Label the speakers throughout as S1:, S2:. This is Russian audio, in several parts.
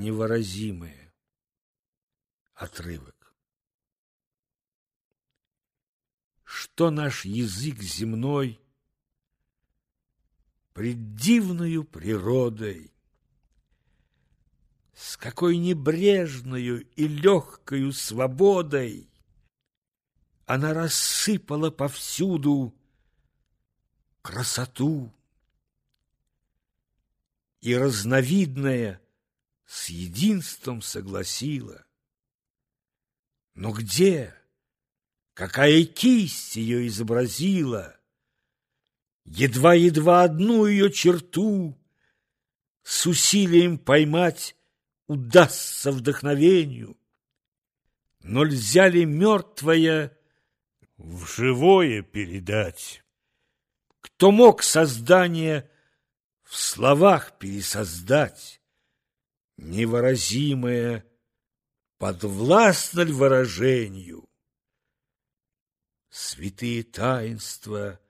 S1: невыразимое. Отрывок. Что наш язык земной пред дивною природой, с какой небрежною и легкою свободой она рассыпала повсюду красоту и разновидное с единством согласила. Но где, какая кисть ее изобразила, едва-едва одну ее черту с усилием поймать удастся вдохновению, но нельзя ли мертвое в живое передать? Кто мог создание в словах пересоздать, невыразимое подвластно ли выражению? Святые таинства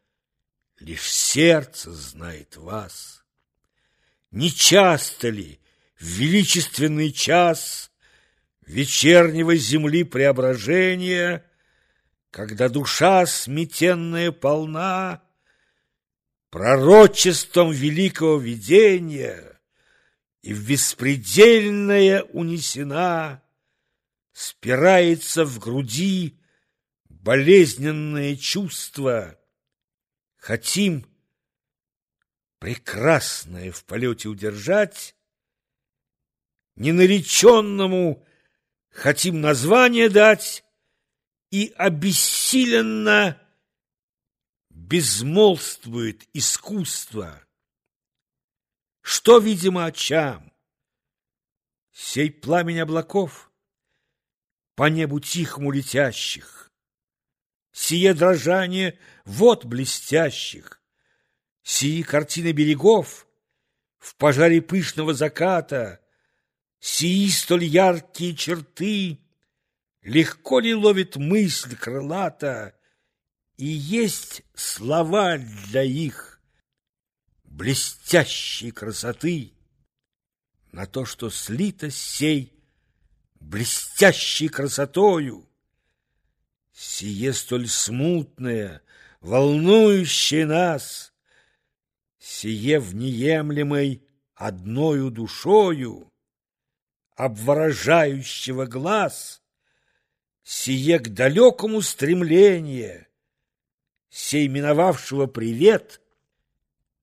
S1: лишь сердце знает вас. Не часто ли в величественный час вечернего земли преображения, когда душа сметенная полна пророчеством великого видения и в беспредельное унесена, спирается в груди болезненное чувство. Хотим прекрасное в полете удержать, ненареченному хотим название дать и обессиленно безмолвствует искусство. Что, видимо, очам? Сей пламень облаков по небу тихому летящих, Сие дрожание вод блестящих, Сии картины берегов в пожаре пышного заката, Сии столь яркие черты Легко ли ловит мысль крылата, И есть слова для их Блестящей красоты На то, что слито сей Блестящей красотою, Сие столь смутное, волнующее нас, Сие в неемлемой одною душою, обворожающего глаз, сие к далекому стремление, сей миновавшего привет,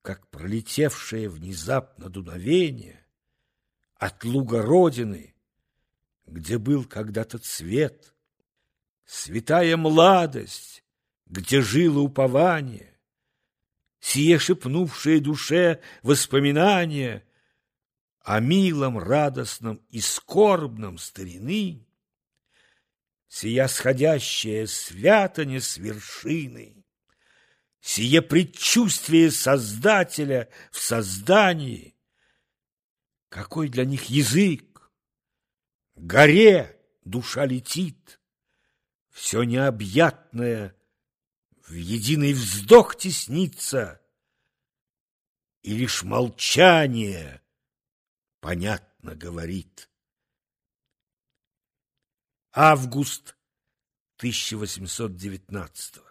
S1: как пролетевшее внезапно дуновение от луга Родины, где был когда-то цвет, святая младость, где жило упование, сие шепнувшее душе воспоминания о милом, радостном и скорбном старины, сия сходящая свято не с вершины, сие предчувствие Создателя в создании, какой для них язык, горе душа летит, все необъятное в единый вздох теснится, и лишь молчание — понятно говорит. Август 1819